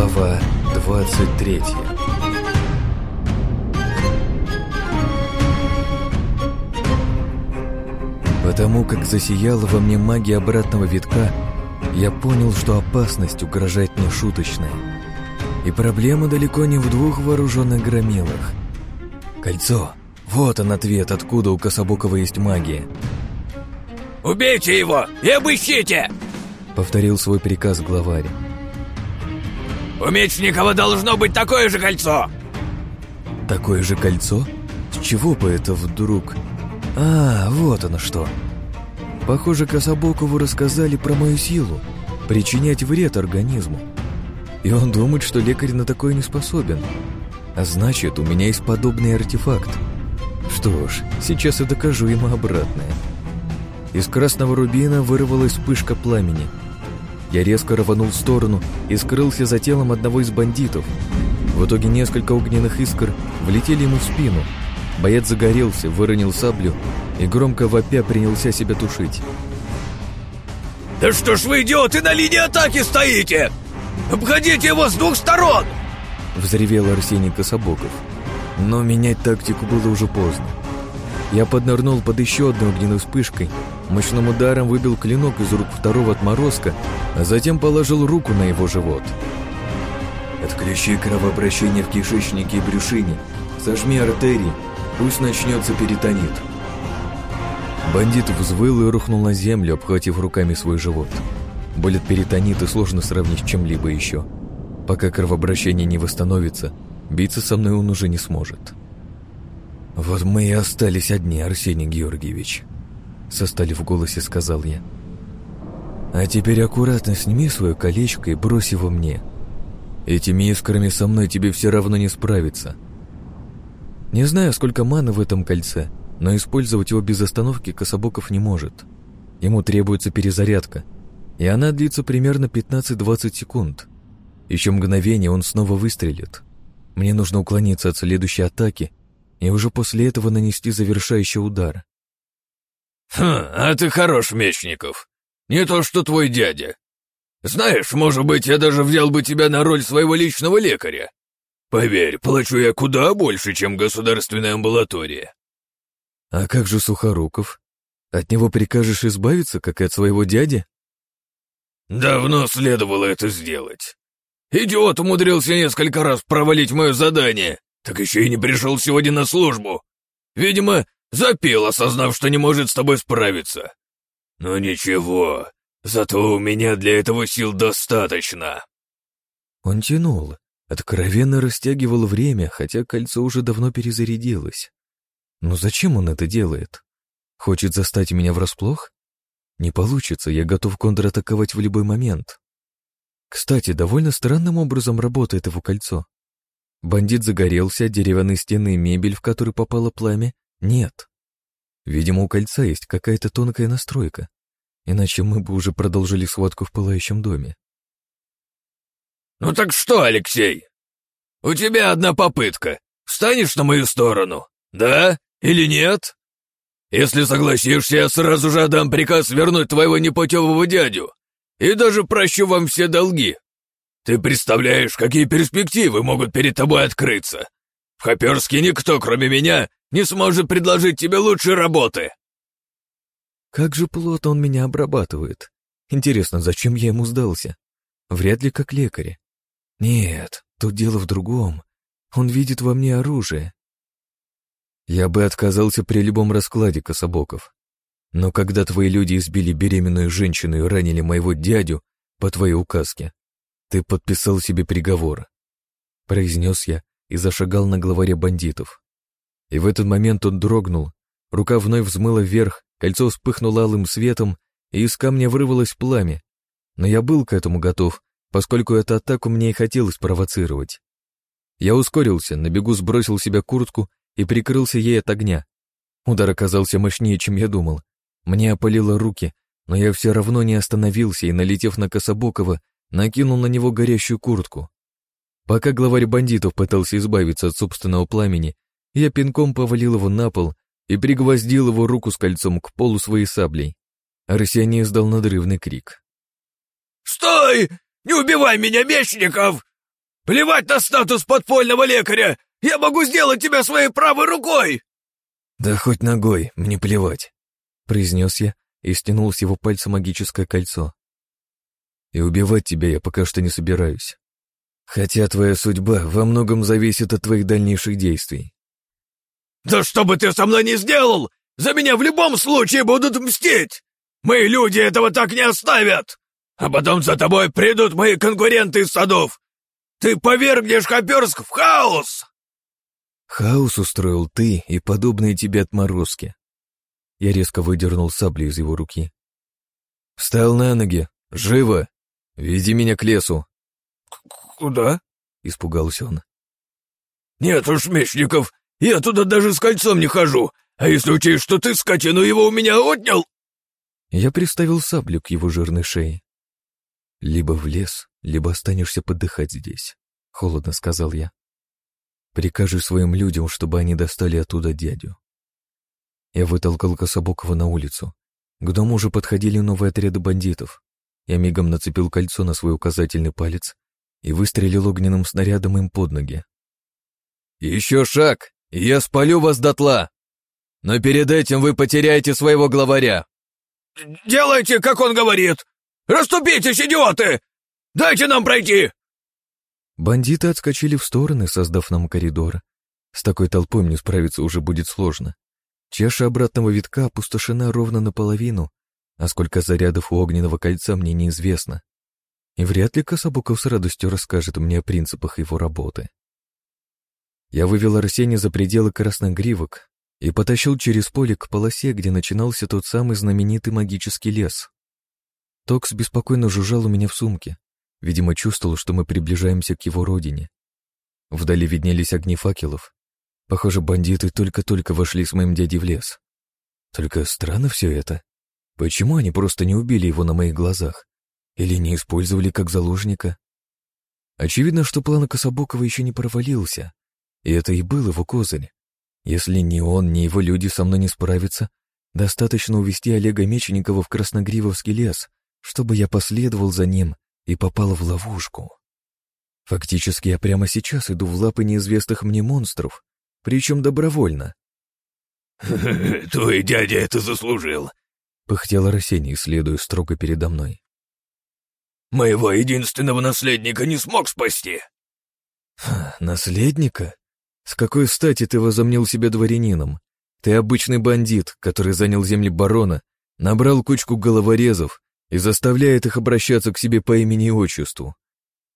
Глава 23 Потому как засияла во мне магия обратного витка, я понял, что опасность угрожает мне шуточная. И проблема далеко не в двух вооруженных громилах. Кольцо. Вот он ответ, откуда у Кособокова есть магия. «Убейте его и обыщите!» Повторил свой приказ главарь. «У Мечникова должно быть такое же кольцо!» Такое же кольцо? С чего бы это вдруг? А, вот оно что. Похоже, Кособокову рассказали про мою силу, причинять вред организму. И он думает, что лекарь на такое не способен. А значит, у меня есть подобный артефакт. Что ж, сейчас я докажу ему обратное. Из красного рубина вырвалась вспышка пламени. Я резко рванул в сторону и скрылся за телом одного из бандитов. В итоге несколько огненных искр влетели ему в спину. Боец загорелся, выронил саблю и громко вопя принялся себя тушить. «Да что ж вы, идиоты, на линии атаки стоите! Обходите его с двух сторон!» Взревел Арсений Кособоков. Но менять тактику было уже поздно. Я поднырнул под еще одной огненной вспышкой, мощным ударом выбил клинок из рук второго отморозка, а затем положил руку на его живот. «Отключи кровообращение в кишечнике и брюшине, сожми артерии, пусть начнется перитонит». Бандит взвыл и рухнул на землю, обхватив руками свой живот. Боль от перитонита сложно сравнить с чем-либо еще. Пока кровообращение не восстановится, биться со мной он уже не сможет. «Вот мы и остались одни, Арсений Георгиевич», — со стали в голосе сказал я. «А теперь аккуратно сними свое колечко и брось его мне. Этими искрами со мной тебе все равно не справиться. Не знаю, сколько маны в этом кольце, но использовать его без остановки Кособоков не может. Ему требуется перезарядка, и она длится примерно 15-20 секунд. Еще мгновение он снова выстрелит. Мне нужно уклониться от следующей атаки и уже после этого нанести завершающий удар. «Хм, а ты хорош, Мечников. Не то что твой дядя. Знаешь, может быть, я даже взял бы тебя на роль своего личного лекаря. Поверь, плачу я куда больше, чем государственная амбулатория». «А как же Сухоруков? От него прикажешь избавиться, как и от своего дяди?» «Давно следовало это сделать. Идиот умудрился несколько раз провалить мое задание, так еще и не пришел сегодня на службу. Видимо, запил, осознав, что не может с тобой справиться. Но ничего, зато у меня для этого сил достаточно». Он тянул, откровенно растягивал время, хотя кольцо уже давно перезарядилось. Но зачем он это делает? Хочет застать меня врасплох? Не получится, я готов контратаковать в любой момент. Кстати, довольно странным образом работает его кольцо. Бандит загорелся, деревянные стены и мебель, в которую попало пламя, нет. Видимо, у кольца есть какая-то тонкая настройка, иначе мы бы уже продолжили схватку в пылающем доме. «Ну так что, Алексей? У тебя одна попытка. Встанешь на мою сторону, да или нет? Если согласишься, я сразу же отдам приказ вернуть твоего непутевого дядю и даже прощу вам все долги. Ты представляешь, какие перспективы могут перед тобой открыться? В Хоперске никто, кроме меня, не сможет предложить тебе лучшей работы. Как же плотно он меня обрабатывает. Интересно, зачем я ему сдался? Вряд ли как лекаря. Нет, тут дело в другом. Он видит во мне оружие. Я бы отказался при любом раскладе, Кособоков. Но когда твои люди избили беременную женщину и ранили моего дядю по твоей указке, ты подписал себе приговор. Произнес я и зашагал на главаре бандитов. И в этот момент он дрогнул, рука вновь взмыла вверх, кольцо вспыхнуло алым светом, и из камня вырвалось пламя. Но я был к этому готов, поскольку эту атаку мне и хотелось провоцировать. Я ускорился, на бегу сбросил себя куртку и прикрылся ей от огня. Удар оказался мощнее, чем я думал. Мне опалило руки, но я все равно не остановился и, налетев на Кособокова, накинул на него горящую куртку. Пока главарь бандитов пытался избавиться от собственного пламени, я пинком повалил его на пол и пригвоздил его руку с кольцом к полу своей саблей. Арсений издал надрывный крик. «Стой! Не убивай меня, Мечников! Плевать на статус подпольного лекаря! Я могу сделать тебя своей правой рукой!» «Да хоть ногой, мне плевать», — произнес я и стянул с его пальца магическое кольцо. «И убивать тебя я пока что не собираюсь. Хотя твоя судьба во многом зависит от твоих дальнейших действий». «Да что бы ты со мной не сделал, за меня в любом случае будут мстить! Мои люди этого так не оставят! А потом за тобой придут мои конкуренты из садов! Ты повергнешь Хоперск в хаос!» Хаос устроил ты и подобные тебе отморозки. Я резко выдернул саблю из его руки. «Встал на ноги! Живо! Веди меня к лесу!» «Куда?» — испугался он. «Нет уж, Мечников, я туда даже с кольцом не хожу, а если учесть, что ты, скотину, его у меня отнял...» Я приставил саблю к его жирной шее. «Либо в лес, либо останешься подыхать здесь», — холодно сказал я. «Прикажи своим людям, чтобы они достали оттуда дядю». Я вытолкал Кособокова на улицу. К дому уже подходили новые отряды бандитов. Я мигом нацепил кольцо на свой указательный палец и выстрелил огненным снарядом им под ноги. «Еще шаг, я спалю вас дотла! Но перед этим вы потеряете своего главаря!» «Делайте, как он говорит! Раступитесь, идиоты! Дайте нам пройти!» Бандиты отскочили в стороны, создав нам коридор. С такой толпой мне справиться уже будет сложно. Чаша обратного витка опустошена ровно наполовину, а сколько зарядов у огненного кольца мне неизвестно. И вряд ли Кособоков с радостью расскажет мне о принципах его работы. Я вывел Арсения за пределы красных гривок и потащил через поле к полосе, где начинался тот самый знаменитый магический лес. Токс беспокойно жужжал у меня в сумке, видимо, чувствовал, что мы приближаемся к его родине. Вдали виднелись огни факелов. Похоже, бандиты только-только вошли с моим дядей в лес. Только странно все это. Почему они просто не убили его на моих глазах? Или не использовали как заложника? Очевидно, что план Кособокова еще не провалился, и это и был его козырь. Если ни он, ни его люди со мной не справятся, достаточно увести Олега Меченикова в Красногривовский лес, чтобы я последовал за ним и попал в ловушку. Фактически я прямо сейчас иду в лапы неизвестных мне монстров, причем добровольно. «Твой дядя это заслужил», пыхтел Арсений, следуя строго передо мной. «Моего единственного наследника не смог спасти!» «Наследника? С какой стати ты возомнил себя дворянином? Ты обычный бандит, который занял земли барона, набрал кучку головорезов и заставляет их обращаться к себе по имени и отчеству.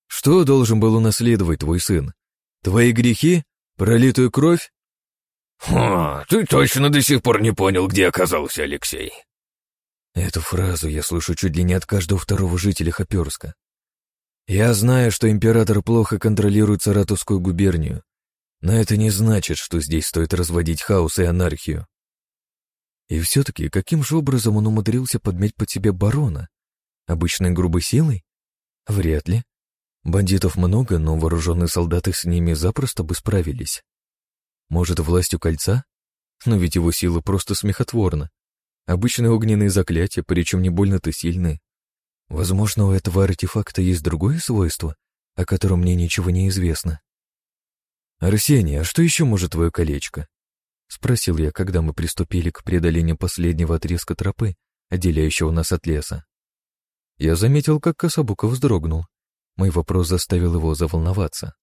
Что должен был унаследовать твой сын? Твои грехи? Пролитую кровь?» «О, ты точно до сих пор не понял, где оказался Алексей!» Эту фразу я слышу чуть ли не от каждого второго жителя Хоперска. Я знаю, что император плохо контролирует Саратовскую губернию, но это не значит, что здесь стоит разводить хаос и анархию. И все-таки каким же образом он умудрился подметь под себя барона? Обычной грубой силой? Вряд ли. Бандитов много, но вооруженные солдаты с ними запросто бы справились. Может, властью кольца? Но ведь его сила просто смехотворна. Обычные огненные заклятия, причем не больно-то сильные. Возможно, у этого артефакта есть другое свойство, о котором мне ничего не известно. «Арсений, а что еще может твое колечко?» — спросил я, когда мы приступили к преодолению последнего отрезка тропы, отделяющего нас от леса. Я заметил, как Кособуков вздрогнул. Мой вопрос заставил его заволноваться.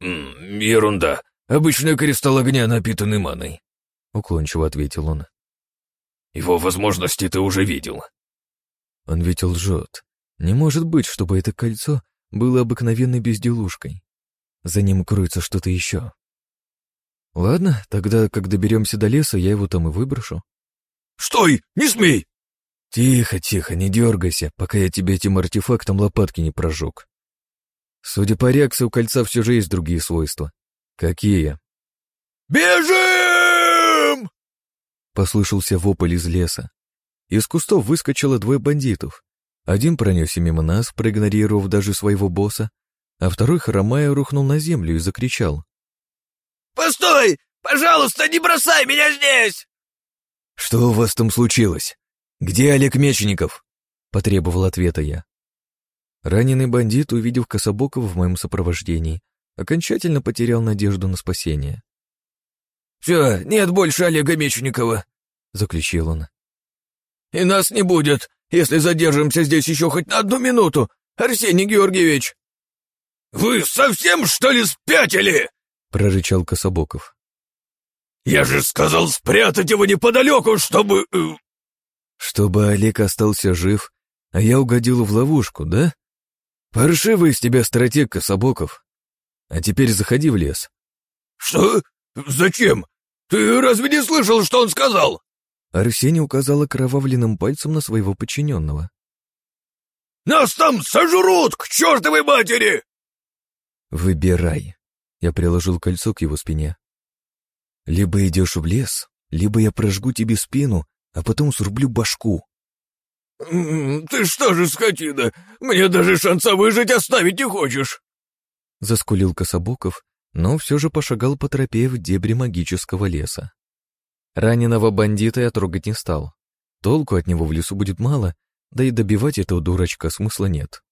«Ерунда. Обычный кристалл огня, напитанный маной», — уклончиво ответил он. Его возможности ты уже видел. Он ведь лжет. Не может быть, чтобы это кольцо было обыкновенной безделушкой. За ним кроется что-то еще. Ладно, тогда, как доберемся до леса, я его там и выброшу. Стой! Не смей! Тихо, тихо, не дергайся, пока я тебе этим артефактом лопатки не прожег. Судя по реакции, у кольца все же есть другие свойства. Какие? «Бежим!» Послышался вопль из леса. Из кустов выскочило двое бандитов. Один пронесся мимо нас, проигнорировав даже своего босса, а второй, хромая, рухнул на землю и закричал. «Постой! Пожалуйста, не бросай меня здесь!» «Что у вас там случилось? Где Олег Мечников?» — потребовал ответа я. Раненый бандит, увидев Кособокова в моем сопровождении, окончательно потерял надежду на спасение. «Все, нет больше Олега Мечникова», — заключил он. «И нас не будет, если задержимся здесь еще хоть на одну минуту, Арсений Георгиевич!» «Вы совсем, что ли, спятили?» — прорычал Кособоков. «Я же сказал спрятать его неподалеку, чтобы...» э, «Чтобы Олег остался жив, а я угодил в ловушку, да? Паршивый из тебя стратег, Кособоков. А теперь заходи в лес». «Что? Зачем? Ты разве не слышал, что он сказал?» Арсений указал окровавленным пальцем на своего подчиненного. «Нас там сожрут, к чертовой матери!» «Выбирай». Я приложил кольцо к его спине. Либо идешь в лес, либо я прожгу тебе спину, а потом срублю башку. «Ты что же, скотина, мне даже шанса выжить оставить не хочешь!» Заскулил Кособоков, но все же пошагал по тропе в дебри магического леса. Раненого бандита я трогать не стал. Толку от него в лесу будет мало, да и добивать этого дурачка смысла нет.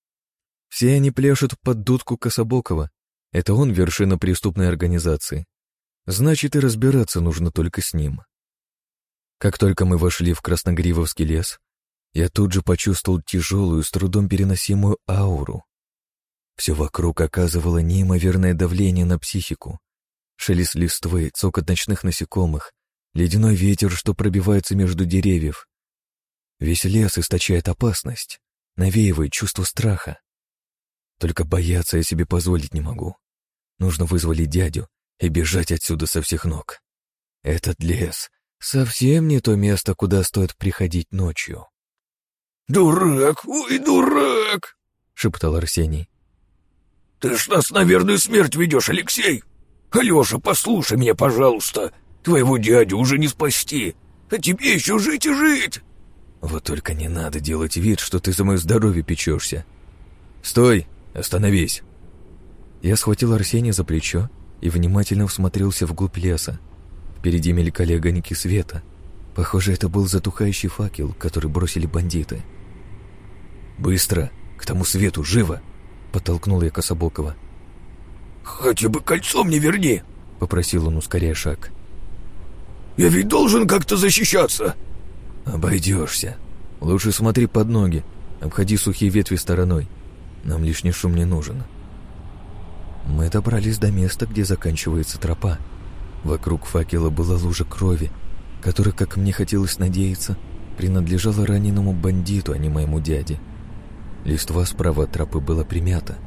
Все они пляшут под дудку Кособокова. Это он вершина преступной организации. Значит, и разбираться нужно только с ним. Как только мы вошли в Красногривовский лес, я тут же почувствовал тяжелую, с трудом переносимую ауру. Все вокруг оказывало неимоверное давление на психику. Шелест листвы, цокот ночных насекомых, ледяной ветер, что пробивается между деревьев. Весь лес источает опасность, навеивает чувство страха. Только бояться я себе позволить не могу. Нужно вызволить дядю и бежать отсюда со всех ног. Этот лес совсем не то место, куда стоит приходить ночью. «Дурак, ой, дурак!» — шептал Арсений. «Ты ж нас на верную смерть ведешь, Алексей! Алеша, послушай меня, пожалуйста! Твоего дядю уже не спасти, а тебе еще жить и жить!» «Вот только не надо делать вид, что ты за мое здоровье печешься. Стой, остановись!» Я схватил Арсения за плечо и внимательно всмотрелся вглубь леса. Впереди мелькали огоньки света. Похоже, это был затухающий факел, который бросили бандиты. «Быстро! К тому свету! Живо!» — подтолкнул я Кособокова. «Хотя бы кольцо мне верни!» — попросил он, ускоряя шаг. «Я ведь должен как-то защищаться!» «Обойдешься. Лучше смотри под ноги, обходи сухие ветви стороной. Нам лишний шум не нужен». Мы добрались до места, где заканчивается тропа. Вокруг факела была лужа крови, которая, как мне хотелось надеяться, принадлежала раненому бандиту, а не моему дяде. Листва справа от тропы была примята.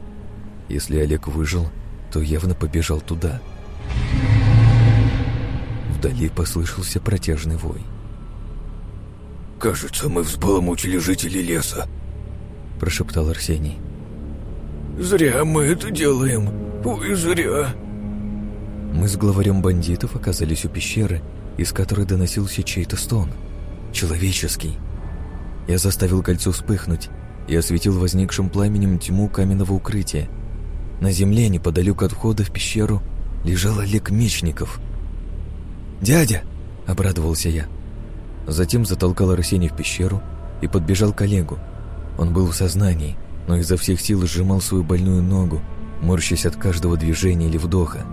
Если Олег выжил, то явно побежал туда. Вдали послышался протяжный вой. «Кажется, мы взбаламутили жителей леса», — прошептал Арсений. «Зря мы это делаем. Ой, зря». Мы с главарем бандитов оказались у пещеры, из которой доносился чей-то стон. Человеческий. Я заставил кольцо вспыхнуть и осветил возникшим пламенем тьму каменного укрытия. На земле, неподалеку от входа в пещеру, лежал Олег Мечников. «Дядя!» — обрадовался я. Затем затолкал Арсений в пещеру и подбежал к Олегу. Он был в сознании, но изо всех сил сжимал свою больную ногу, морщась от каждого движения или вдоха.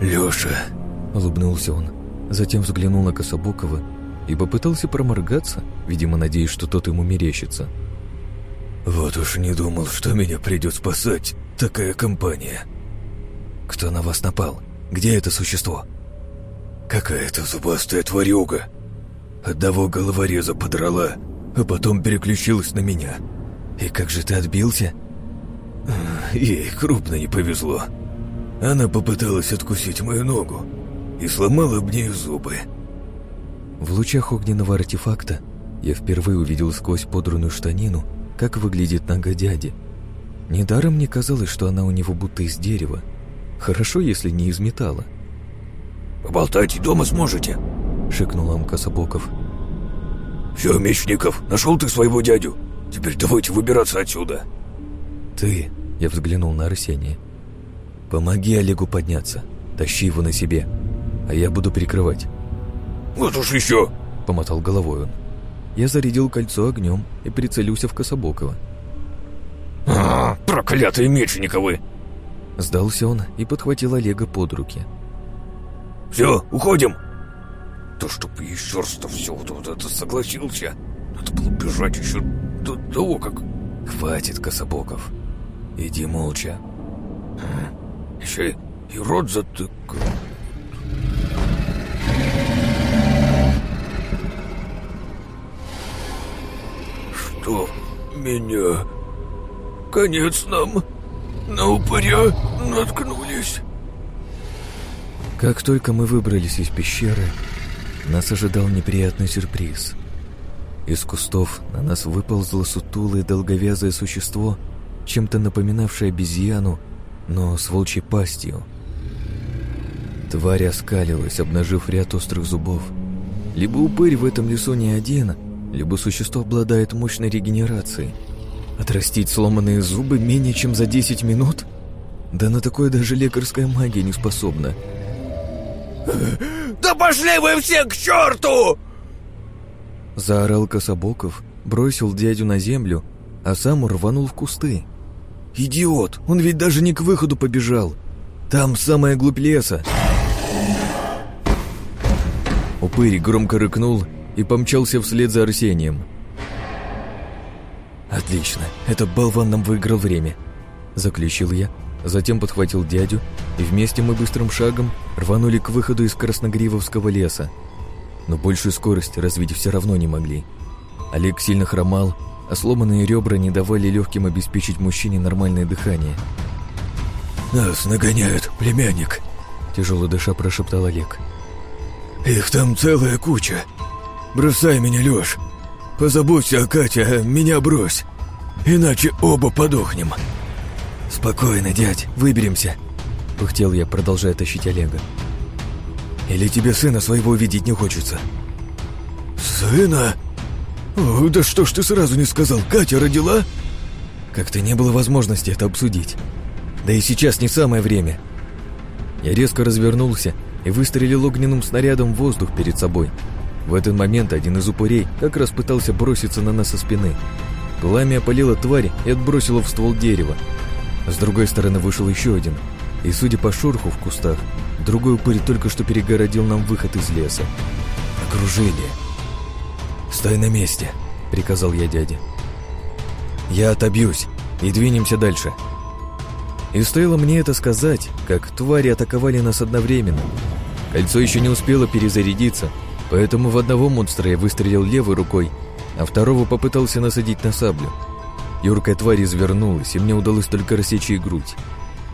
«Лёша!» — улыбнулся он. Затем взглянул на Кособокова и попытался проморгаться, видимо, надеясь, что тот ему мерещится. «Вот уж не думал, что меня придет спасать такая компания». «Кто на вас напал? Где это существо?» «Какая-то зубастая тварюга. Одного головореза подрала, а потом переключилась на меня». «И как же ты отбился?» Ей крупно не повезло. Она попыталась откусить мою ногу и сломала об ней зубы. В лучах огненного артефакта я впервые увидел сквозь подранную штанину, как выглядит нога дяди. Недаром мне казалось, что она у него будто из дерева. Хорошо, если не из металла. «Поболтать дома сможете?» — шикнул им Кособоков. «Все, Мечников, нашел ты своего дядю. Теперь давайте выбираться отсюда». «Ты...» — я взглянул на Арсения. «Помоги Олегу подняться. Тащи его на себе, а я буду прикрывать». «Вот уж еще!» — помотал головой он. Я зарядил кольцо огнем и прицелился в Кособокова. А, проклятые мечниковы! Сдался он и подхватил Олега под руки. «Все, уходим!» «То, чтобы еще раз-то все вот, вот это согласился, надо было бежать еще до того, как...» «Хватит, Кособоков. Иди молча». «Еще и, и рот затыкал». «Что меня? Конец нам?» На упыря наткнулись. Как только мы выбрались из пещеры, нас ожидал неприятный сюрприз. Из кустов на нас выползло сутулое долговязое существо, чем-то напоминавшее обезьяну, но с волчьей пастью. Тварь оскалилась, обнажив ряд острых зубов. Либо упырь в этом лесу не один, либо существо обладает мощной регенерацией – Отрастить сломанные зубы менее чем за 10 минут? Да на такое даже лекарская магия не способна. «Да пошли вы все к черту!» Заорал Кособоков, бросил дядю на землю, а сам рванул в кусты. «Идиот! Он ведь даже не к выходу побежал! Там самая глубь леса!» Упырь громко рыкнул и помчался вслед за Арсением. «Отлично, этот болван нам выиграл время», — заключил я, затем подхватил дядю, и вместе мы быстрым шагом рванули к выходу из Красногривовского леса. Но большую скорость развить все равно не могли. Олег сильно хромал, а сломанные ребра не давали легким обеспечить мужчине нормальное дыхание. «Нас нагоняют, племянник», — тяжело дыша прошептал Олег. «Их там целая куча. Бросай меня, Лёш, Позаботься о Кате, а меня брось. Иначе оба подохнем. Спокойно, дядь, выберемся. Пыхтел я, продолжая тащить Олега. Или тебе сына своего видеть не хочется? Сына? О, да что ж ты сразу не сказал, Катя родила? Как-то не было возможности это обсудить. Да и сейчас не самое время. Я резко развернулся и выстрелил огненным снарядом в воздух перед собой, в этот момент один из упырей как раз пытался броситься на нас со спины. Пламя опалило тварь и отбросило в ствол дерева. С другой стороны вышел еще один. И, судя по шороху в кустах, другой упырь только что перегородил нам выход из леса. Окружили. «Стой на месте», — приказал я дяде. «Я отобьюсь, и двинемся дальше». И стоило мне это сказать, как твари атаковали нас одновременно. Кольцо еще не успело перезарядиться, Поэтому в одного монстра я выстрелил левой рукой, а второго попытался насадить на саблю. Юркая тварь извернулась, и мне удалось только рассечь ей грудь.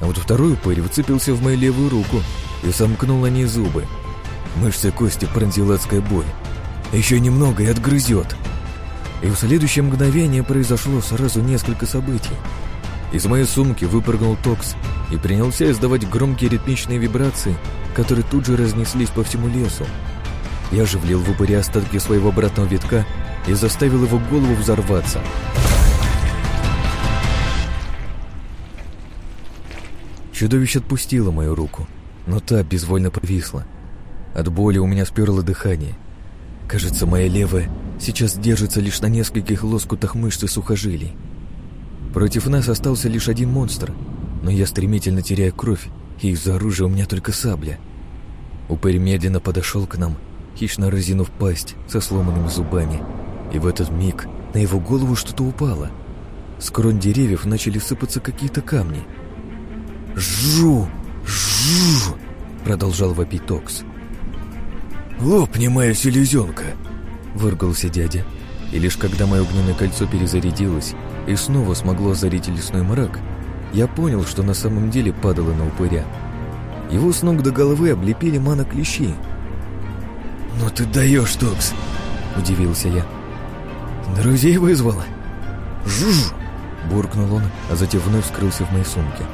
А вот второй упырь выцепился в мою левую руку и сомкнул ней зубы. Мышцы кости пронзил адская боль. Еще немного и отгрызет. И в следующее мгновение произошло сразу несколько событий. Из моей сумки выпрыгнул Токс и принялся издавать громкие ритмичные вибрации, которые тут же разнеслись по всему лесу. Я же влил в упыря остатки своего обратного витка и заставил его голову взорваться. Чудовище отпустило мою руку, но та безвольно повисла. От боли у меня сперло дыхание. Кажется, моя левая сейчас держится лишь на нескольких лоскутах мышц и сухожилий. Против нас остался лишь один монстр, но я стремительно теряю кровь, и из-за оружия у меня только сабля. Упырь медленно подошел к нам хищно разинув пасть со сломанными зубами. И в этот миг на его голову что-то упало. С крон деревьев начали сыпаться какие-то камни. «Жу! Жу!» — продолжал вопить Токс. «Лопни моя селезенка!» — выргался дядя. И лишь когда мое огненное кольцо перезарядилось и снова смогло озарить лесной мрак, я понял, что на самом деле падало на упыря. Его с ног до головы облепили мана-клещи — «Ну ты даешь, Токс!» – удивился я. «Друзей вызвала?» «Жуж!» – буркнул он, а затем вновь скрылся в моей сумке.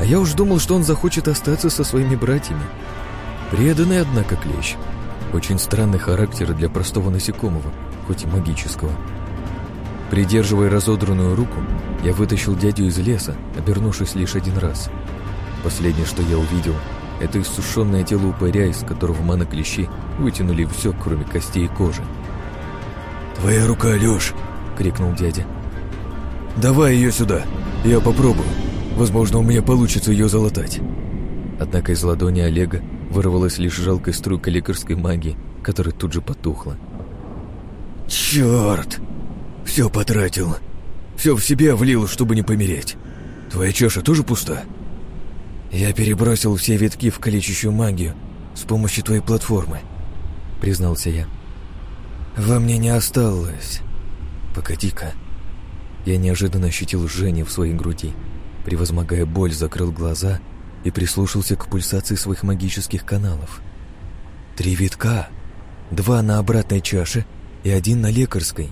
А я уж думал, что он захочет остаться со своими братьями. Преданный, однако, клещ. Очень странный характер для простого насекомого, хоть и магического. Придерживая разодранную руку, я вытащил дядю из леса, обернувшись лишь один раз. Последнее, что я увидел, это иссушенное тело упыря, из которого мана-клещи вытянули все, кроме костей и кожи. «Твоя рука, Лёш!» — крикнул дядя. «Давай ее сюда!» Я попробую. Возможно, у меня получится ее залатать. Однако из ладони Олега вырвалась лишь жалкая струйка лекарской магии, которая тут же потухла. «Черт! Все потратил. Все в себя влил, чтобы не помереть. Твоя чаша тоже пуста?» «Я перебросил все витки в калечащую магию с помощью твоей платформы», — признался я. «Во мне не осталось. Погоди-ка». Я неожиданно ощутил жжение в своей груди. Превозмогая боль, закрыл глаза и прислушался к пульсации своих магических каналов. Три витка. Два на обратной чаше и один на лекарской.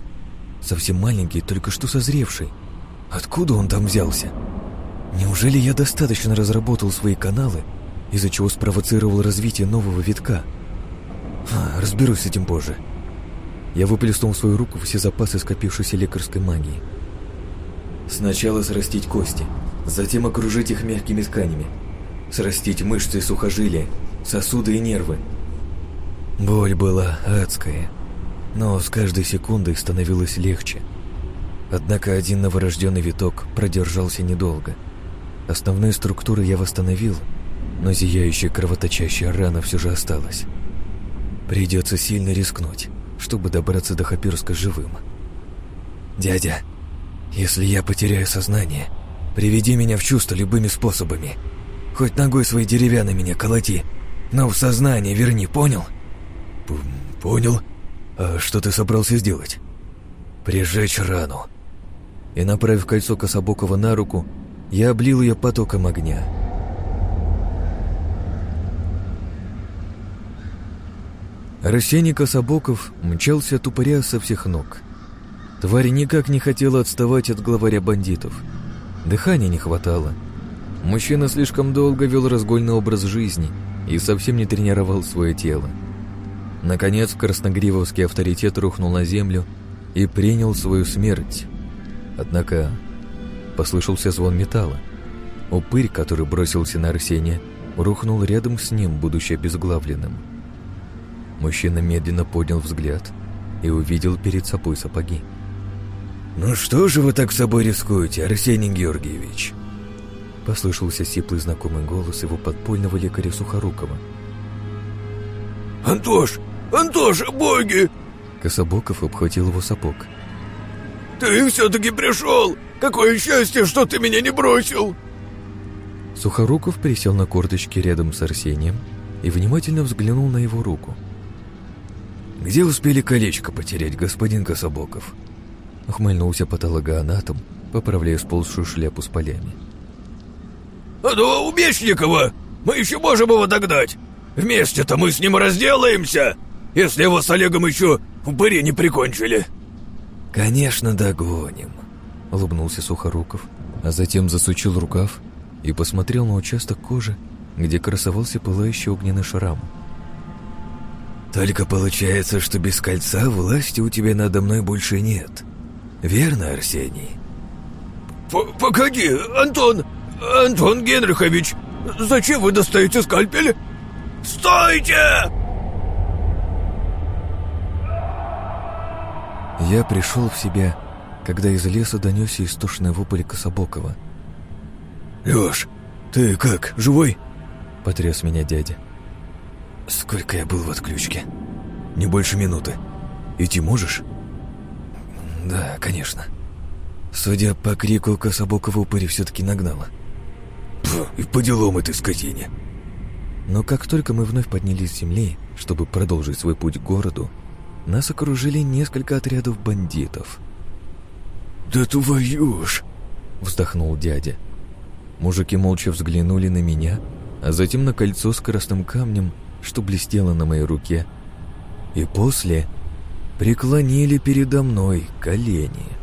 Совсем маленький, только что созревший. Откуда он там взялся? Неужели я достаточно разработал свои каналы, из-за чего спровоцировал развитие нового витка? А, разберусь с этим позже. Я выплеснул в свою руку все запасы скопившейся лекарской магии. Сначала срастить кости, затем окружить их мягкими тканями, срастить мышцы и сухожилия, сосуды и нервы. Боль была адская, но с каждой секундой становилось легче. Однако один новорожденный виток продержался недолго. Основные структуры я восстановил, но зияющая кровоточащая рана все же осталась. Придется сильно рискнуть, чтобы добраться до Хапирска живым. «Дядя, если я потеряю сознание, приведи меня в чувство любыми способами. Хоть ногой своей деревянной меня колоти, но в сознание верни, понял?» П «Понял. А что ты собрался сделать?» «Прижечь рану». И, направив кольцо Кособокова на руку, я облил ее потоком огня. Арсений Кособоков мчался тупоря со всех ног. Тварь никак не хотела отставать от главаря бандитов. Дыхания не хватало. Мужчина слишком долго вел разгольный образ жизни и совсем не тренировал свое тело. Наконец, красногривовский авторитет рухнул на землю и принял свою смерть. Однако послышался звон металла. Упырь, который бросился на Арсения, рухнул рядом с ним, будучи обезглавленным. Мужчина медленно поднял взгляд и увидел перед собой сапоги. «Ну что же вы так с собой рискуете, Арсений Георгиевич?» Послышался сиплый знакомый голос его подпольного лекаря Сухорукова. «Антош! Антош, боги!» Кособоков обхватил его сапог. «Ты все-таки пришел! Какое счастье, что ты меня не бросил!» Сухоруков присел на корточки рядом с Арсением и внимательно взглянул на его руку. «Где успели колечко потерять, господин Кособоков?» Ухмыльнулся патологоанатом, поправляя сползшую шляпу с полями. «А то у Мечникова! Мы еще можем его догнать! Вместе-то мы с ним разделаемся, если его с Олегом еще упыри не прикончили!» «Конечно, догоним!» — улыбнулся Сухоруков, а затем засучил рукав и посмотрел на участок кожи, где красовался пылающий огненный шрам. «Только получается, что без кольца власти у тебя надо мной больше нет. Верно, Арсений?» П «Погоди, Антон! Антон Генрихович! Зачем вы достаете скальпель? Стойте!» Я пришел в себя, когда из леса донесся истошный вопль Кособокова. «Лёш, ты как, живой?» — потряс меня дядя. Сколько я был в отключке? Не больше минуты. Идти можешь? Да, конечно. Судя по крику, Кособокова упыри все-таки нагнала. Пф, и по делам этой скотине. Но как только мы вновь поднялись с земли, чтобы продолжить свой путь к городу, нас окружили несколько отрядов бандитов. «Да твою ж!» — вздохнул дядя. Мужики молча взглянули на меня, а затем на кольцо с красным камнем что блестело на моей руке, и после преклонили передо мной колени.